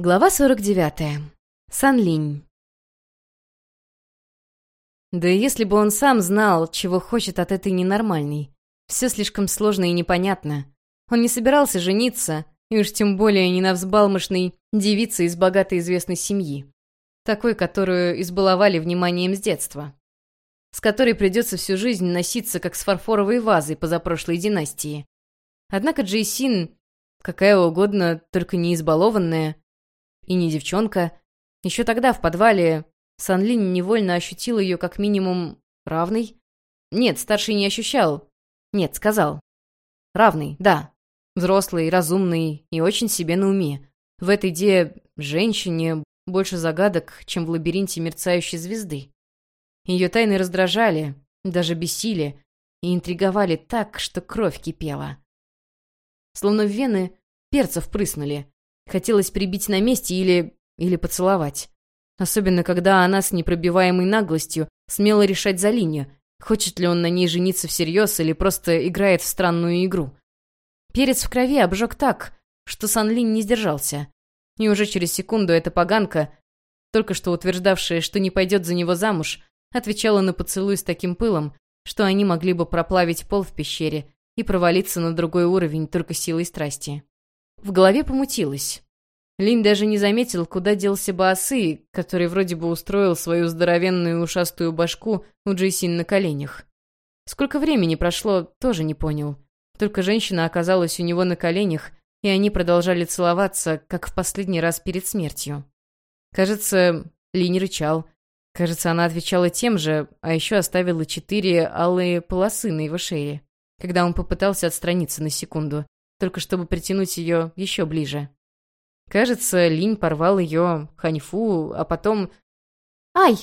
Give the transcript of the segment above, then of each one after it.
Глава 49. Санлинь. Да если бы он сам знал, чего хочет от этой ненормальной. Все слишком сложно и непонятно. Он не собирался жениться, и уж тем более не на взбалмошной девице из богатой известной семьи. Такой, которую избаловали вниманием с детства. С которой придется всю жизнь носиться, как с фарфоровой вазой позапрошлой династии. Однако Джейсин, какая угодно, только не избалованная, и не девчонка. Еще тогда в подвале Санлин невольно ощутил ее как минимум равный. Нет, старший не ощущал. Нет, сказал. Равный, да. Взрослый, разумный и очень себе на уме. В этой де женщине больше загадок, чем в лабиринте мерцающей звезды. Ее тайны раздражали, даже бесили, и интриговали так, что кровь кипела. Словно в вены перцев прыснули, Хотелось прибить на месте или... или поцеловать. Особенно, когда она с непробиваемой наглостью смела решать за линию, хочет ли он на ней жениться всерьез или просто играет в странную игру. Перец в крови обжег так, что Санлин не сдержался. И уже через секунду эта поганка, только что утверждавшая, что не пойдет за него замуж, отвечала на поцелуй с таким пылом, что они могли бы проплавить пол в пещере и провалиться на другой уровень только силой страсти. В голове помутилось. Лин даже не заметил, куда делся Баасы, который вроде бы устроил свою здоровенную ушастую башку у Джейсин на коленях. Сколько времени прошло, тоже не понял. Только женщина оказалась у него на коленях, и они продолжали целоваться, как в последний раз перед смертью. Кажется, Лин рычал. Кажется, она отвечала тем же, а еще оставила четыре алые полосы на его шее, когда он попытался отстраниться на секунду только чтобы притянуть ее еще ближе. Кажется, Линь порвал ее ханьфу, а потом... «Ай!»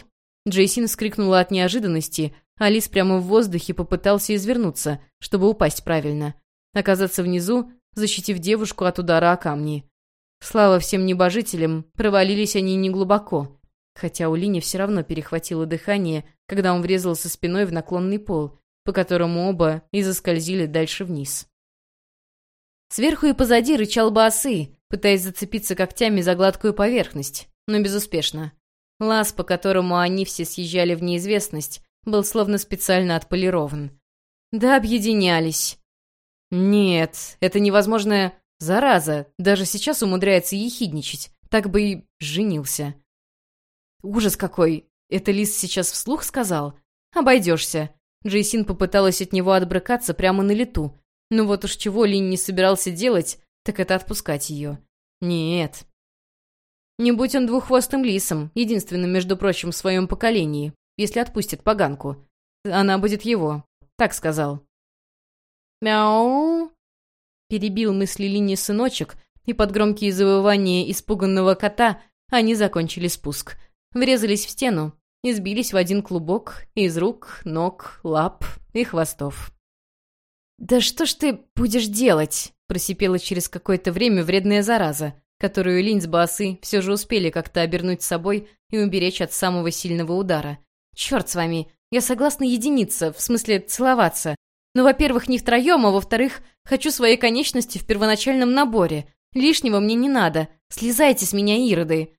Джейсин вскрикнула от неожиданности, а Лис прямо в воздухе попытался извернуться, чтобы упасть правильно. Оказаться внизу, защитив девушку от удара о камни. Слава всем небожителям, провалились они неглубоко, хотя у Лини все равно перехватило дыхание, когда он врезался спиной в наклонный пол, по которому оба и заскользили дальше вниз. Сверху и позади рычал Баасы, пытаясь зацепиться когтями за гладкую поверхность, но безуспешно. Лаз, по которому они все съезжали в неизвестность, был словно специально отполирован. Да объединялись. Нет, это невозможная зараза, даже сейчас умудряется ехидничать, так бы и женился. Ужас какой! Это Лис сейчас вслух сказал? Обойдешься. Джейсин попыталась от него отбрыкаться прямо на лету, ну вот уж чего Линь не собирался делать, так это отпускать ее. Нет. Не будь он двуххвостым лисом, единственным, между прочим, в своем поколении, если отпустит поганку. Она будет его. Так сказал. «Мяу!» Перебил мысли Лини сыночек, и под громкие завывания испуганного кота они закончили спуск. Врезались в стену и сбились в один клубок из рук, ног, лап и хвостов. «Да что ж ты будешь делать?» — просипела через какое-то время вредная зараза, которую Линь с Баасы все же успели как-то обернуть собой и уберечь от самого сильного удара. «Черт с вами! Я согласна единиться, в смысле целоваться. Но, во-первых, не втроем, а во-вторых, хочу свои конечности в первоначальном наборе. Лишнего мне не надо. Слезайте с меня, ироды!»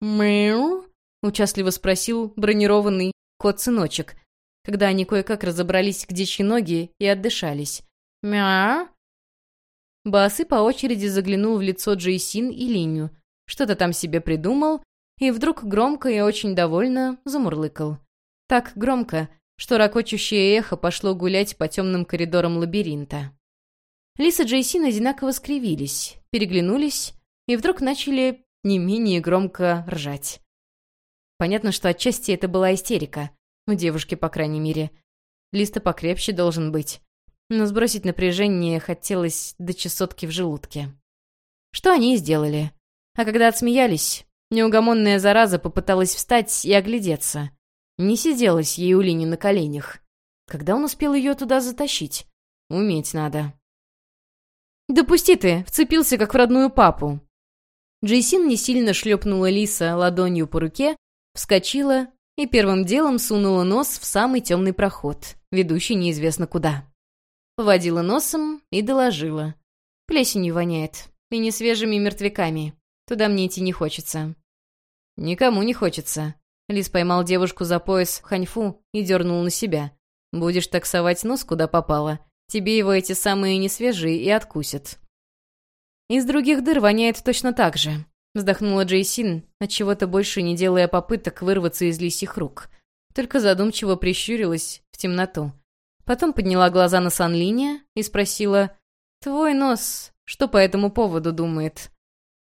«Мяу?» — участливо спросил бронированный кот-сыночек, когда они кое-как разобрались, где чьи ноги, и отдышались. «Мя?» Басы по очереди заглянул в лицо Джейсин и Линю, что-то там себе придумал, и вдруг громко и очень довольно замурлыкал. Так громко, что ракочущее эхо пошло гулять по темным коридорам лабиринта. Лис и Джейсин одинаково скривились, переглянулись и вдруг начали не менее громко ржать. Понятно, что отчасти это была истерика — у девушки, по крайней мере. Листа покрепче должен быть. Но сбросить напряжение хотелось до чесотки в желудке. Что они и сделали. А когда отсмеялись, неугомонная зараза попыталась встать и оглядеться. Не сиделась ей у Лини на коленях. Когда он успел ее туда затащить? Уметь надо. «Допусти ты!» — вцепился, как в родную папу. Джейсин не сильно шлепнула Лиса ладонью по руке, вскочила и первым делом сунула нос в самый темный проход, ведущий неизвестно куда. Поводила носом и доложила. Плесенью воняет, и не свежими мертвяками. Туда мне идти не хочется». «Никому не хочется». Лис поймал девушку за пояс ханьфу и дернул на себя. «Будешь таксовать нос, куда попало. Тебе его эти самые несвежие и откусят». «Из других дыр воняет точно так же», — вздохнула Джейсин, отчего-то больше не делая попыток вырваться из лисьих рук. Только задумчиво прищурилась в темноту. Потом подняла глаза на Санлиния и спросила, «Твой нос, что по этому поводу думает?»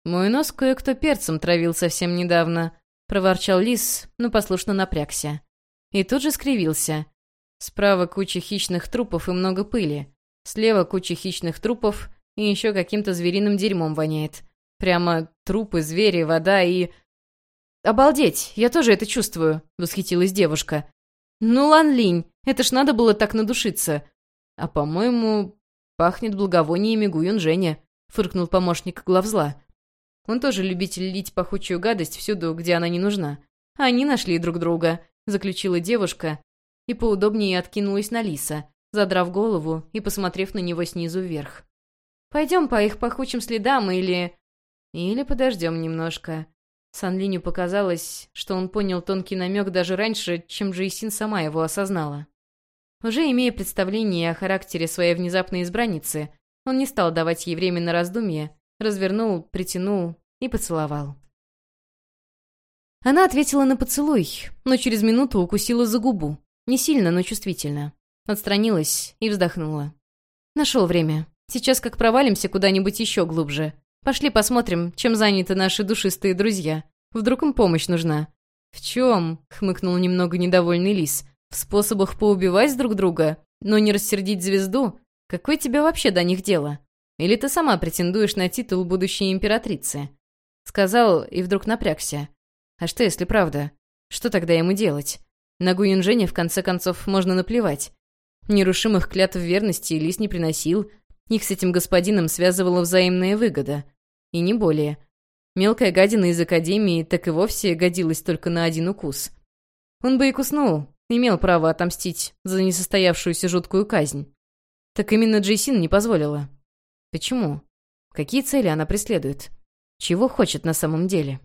«Мой нос кое-кто перцем травил совсем недавно», — проворчал лис, но послушно напрягся. И тут же скривился. Справа куча хищных трупов и много пыли. Слева куча хищных трупов и еще каким-то звериным дерьмом воняет. Прямо трупы, звери, вода и... «Обалдеть, я тоже это чувствую», — восхитилась девушка. «Ну, Лан Линь, это ж надо было так надушиться». «А, по-моему, пахнет благовониями Гуюн Женя», — фыркнул помощник главзла. Он тоже любитель лить пахучую гадость всюду, где она не нужна. Они нашли друг друга, заключила девушка и поудобнее откинулась на лиса, задрав голову и посмотрев на него снизу вверх. «Пойдем по их пахучим следам или...» «Или подождем немножко». Санлиню показалось, что он понял тонкий намек даже раньше, чем Джейсин сама его осознала. Уже имея представление о характере своей внезапной избранницы, он не стал давать ей время на раздумье, развернул, притянул и поцеловал. Она ответила на поцелуй, но через минуту укусила за губу. Не сильно, но чувствительно. Отстранилась и вздохнула. Нашел время. Сейчас как провалимся куда-нибудь еще глубже. Пошли посмотрим, чем заняты наши душистые друзья. Вдруг им помощь нужна. «В чем?» — хмыкнул немного недовольный лис. «В способах поубивать друг друга, но не рассердить звезду? Какое тебе вообще до них дело? Или ты сама претендуешь на титул будущей императрицы?» Сказал и вдруг напрягся. «А что, если правда? Что тогда ему делать? На Гуюнжене, в конце концов, можно наплевать. Нерушимых клятв верности Лис не приносил, их с этим господином связывала взаимная выгода. И не более. Мелкая гадина из Академии так и вовсе годилась только на один укус. Он бы и куснул, имел право отомстить за несостоявшуюся жуткую казнь. Так именно Джейсин не позволила. Почему? Какие цели она преследует? Чего хочет на самом деле?